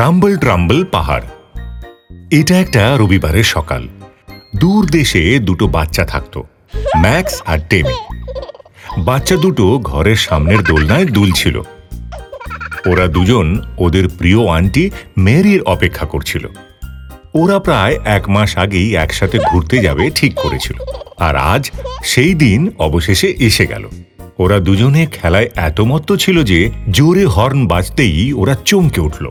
Rumble ট্রাম্বল পাহাড়। এটা একটা রবিবারের সকাল। দূর দেশে দুটো বাচ্চা থাকতো, ম্যাক্স আর টেমি। বাচ্চা দুটো ঘরের সামনের দোলনায় দুলছিল ওরা দুজন ওদের প্রিয় আন্টি মেরির অপেক্ষা করছিল। ওরা প্রায় এক মাস আগেই একসাথে ঘুরতে যাবে ঠিক করেছিল। আর আজ সেই দিন অবশেষে এসে গেল। ওরা দুজনে খেলায় এত মত্ত ছিল যে জোরে হর্ন বাজতেই ওরা চমকে উঠল।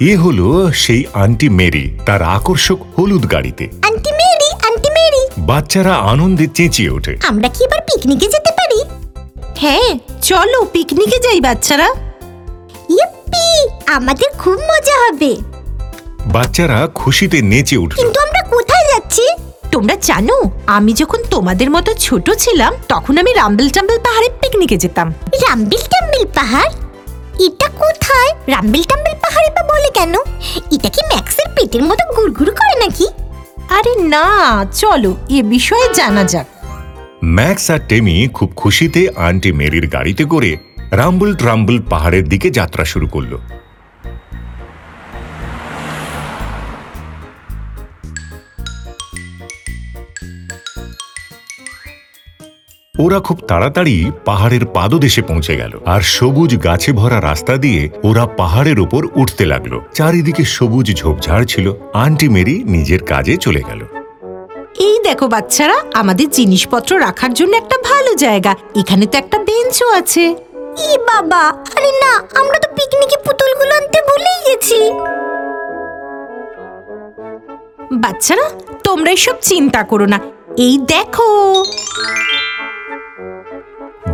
এ হলো সেই আন্টি মেরি তার আকর্ষক হলুদ গাড়িতে। Aunty Mary aunty Mary. বাচ্চারা আনন্দে চেঁচিয়ে ওঠে। আমরা কি এবার পিকনিকে যেতে পারি? হ্যাঁ চলো পিকনিকে যাই বাচ্চারা। ইপ্পি আমাদের খুব মজা হবে। বাচ্চারা খুশিতে নেচে উঠল। কিন্তু আমরা কোথায় যাচ্ছি? তোমরা জানো আমি যখন তোমাদের মতো ছোট ছিলাম তখন আমি রাম্বেল টাম্বেল পাহাড়ে পিকনিকে যেতাম। রাম্বিল টাম্বিল পাহাড়? এটা কোথায়? রাম্বেল টাম্বিল পাহাড়ে বা বলে কেন? এটা কি ম্যাক্সের পেটের মতো গুড়গুড় করে নাকি? আরে না চলো এ বিষয়ে জানা যাক। ম্যাক্স আর টেমি খুব খুশিতে আন্টি মেরির গাড়িতে করে রাম্বল ট্রাম্বল পাহাড়ের দিকে যাত্রা শুরু করল। ওরা খুব তাড়াতাড়ি পাহাড়ের পাদদেশে পৌঁছে গেল আর সবুজ গাছে ভরা রাস্তা দিয়ে ওরা পাহাড়ের ওপর উঠতে লাগল। চারিদিকে সবুজ ঝোপঝাড় ছিল। আন্টি মেরি নিজের কাজে চলে গেল। এই দেখো বাচ্চারা আমাদের জিনিসপত্র রাখার জন্য একটা ভালো জায়গা। এখানে তো একটা বেঞ্চও আছে। ই বাবা আরে না আমরা তো পিকনিকে পুতুলগুলো আনতে ভুলেই গেছি। বাচ্চারা তোমরা এসব চিন্তা করো না। এই দেখো।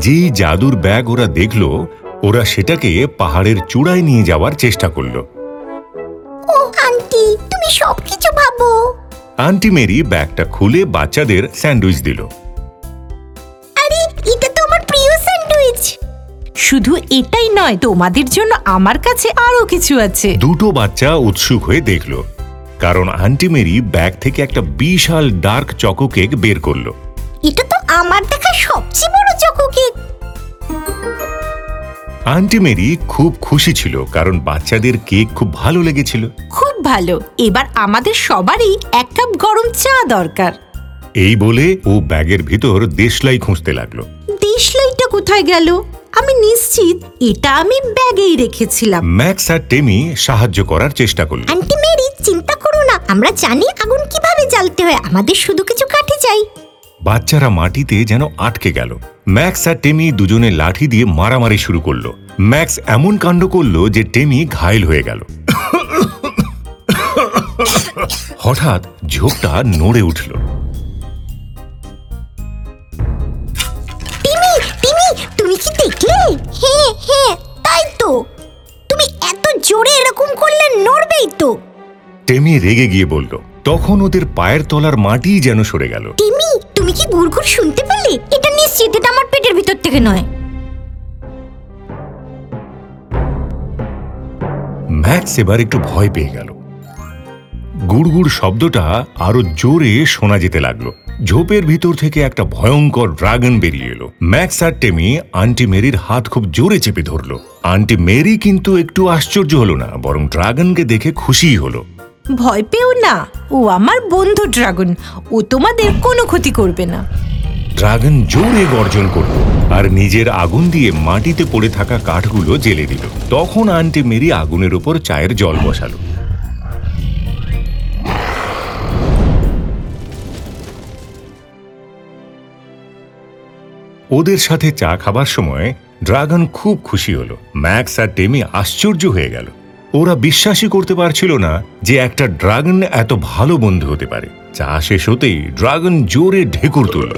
যেই জাদুর ব্যাগ ওরা দেখল ওরা সেটাকে পাহাড়ের চূড়ায় নিয়ে যাওয়ার চেষ্টা করল। ও আন্টি তুমি সবকিছু ভাবো। আন্টি মেরি ব্যাগটা খুলে বাচ্চাদের স্যান্ডউইচ দিল। আরে এটা তো আমার প্রিয় স্যান্ডউইচ। শুধু এটাই নয় তোমাদের জন্য আমার কাছে আরও কিছু আছে। দুটো বাচ্চা উৎসুক হয়ে দেখল কারণ আন্টি মেরি ব্যাগ থেকে একটা বিশাল ডার্ক চকো কেক বের করল। এটা তো আমার দেখা সবচেয়ে বড় চকো কেক। আন্টি মেরি খুব খুশি ছিল কারণ বাচ্চাদের কেক খুব ভালো লেগেছিল। খুব ভালো। এবার আমাদের সবারই এক কাপ গরম চা দরকার। এই বলে ও ব্যাগের ভিতর দেশলাই খুঁজতে লাগল। দেশলাইটা কোথায় গেল? আমি নিশ্চিত এটা আমি ব্যাগেই রেখেছিলাম। ম্যাক্স আর টেমি সাহায্য করার চেষ্টা করল। আন্টি মেরি চিন্তা করো না। আমরা জানি আগুন কীভাবে জ্বালতে হয়। আমাদের শুধু কিছু কাঠি চাই। বাচ্চারা মাটিতে যেন আটকে গেল। ম্যাক্স আর টেমি দুজনে লাঠি দিয়ে মারামারি শুরু করল। ম্যাক্স এমন কাণ্ড করল যে টেমি ঘায়েল হয়ে গেল। হঠাৎ ঝোপটা নড়ে উঠল। টিমি টিমি তুমি কি দেখলে? হ্যাঁ হ্যাঁ তাই তো। তুমি এত জোরে এরকম করলে নড়বেই তো। টেমি রেগে গিয়ে বলল তখন ওদের পায়ের তলার মাটি যেন সরে গেল। টিমি কি গুড়গুড় শুনতে পেলে? এটা নিশ্চিত এটা আমার পেটের ভিতর থেকে নয়। ম্যাক্স এবার একটু ভয় পেয়ে গেল। গুড়গুড় শব্দটা আরও জোরে শোনা যেতে লাগল। ঝোপের ভিতর থেকে একটা ভয়ঙ্কর ড্রাগন বেরিয়ে এলো। ম্যাক্স আর টেমি আন্টি মেরির হাত খুব জোরে চেপে ধরলো। আন্টি মেরি কিন্তু একটু আশ্চর্য হলো না, বরং ড্রাগনকে দেখে খুশিই হলো। ভয় পেও না। ও আমার বন্ধু ড্রাগন। ও তোমাদের কোনো ক্ষতি করবে না। ড্রাগন জোরে গর্জন করল আর নিজের আগুন দিয়ে মাটিতে পড়ে থাকা কাঠগুলো জেলে দিল। তখন আন্টি মেরি আগুনের উপর চায়ের জল বসালো। ওদের সাথে চা খাবার সময় ড্রাগন খুব খুশি হলো। ম্যাক্স আর টেমি আশ্চর্য হয়ে গেল। ওরা বিশ্বাসই করতে পারছিল না যে একটা ড্রাগন এত ভালো বন্ধু হতে পারে। চা শেষ হতেই ড্রাগন জোরে ঢেকুর তুলল।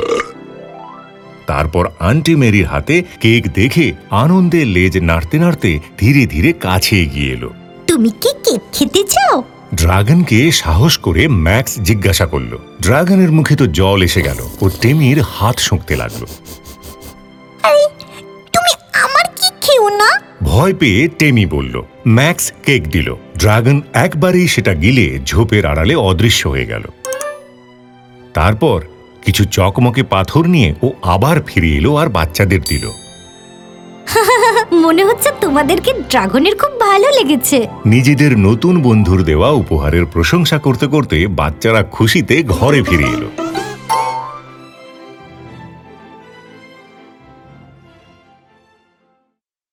তারপর আন্টি মেরির হাতে কেক দেখে আনন্দে লেজ নাড়তে নাড়তে ধীরে ধীরে কাছে এগিয়ে এলো। তুমি কি কেক খেতে চাও? ড্রাগনকে সাহস করে ম্যাক্স জিজ্ঞাসা করল। ড্রাগনের মুখে তো জল এসে গেল ও টেমির হাত শুঁকতে লাগল। তুমি আমার কি খেও না? ভয় পেয়ে টেমি বলল ম্যাক্স কেক দিল। ড্রাগন একবারেই সেটা গিলে ঝোপের আড়ালে অদৃশ্য হয়ে গেল। তারপর কিছু চকমকে পাথর নিয়ে ও আবার ফিরে এলো আর বাচ্চাদের দিল। মনে হচ্ছে তোমাদেরকে ড্রাগনের খুব ভালো লেগেছে। নিজেদের নতুন বন্ধুর দেওয়া উপহারের প্রশংসা করতে করতে বাচ্চারা খুশিতে ঘরে ফিরে এলো।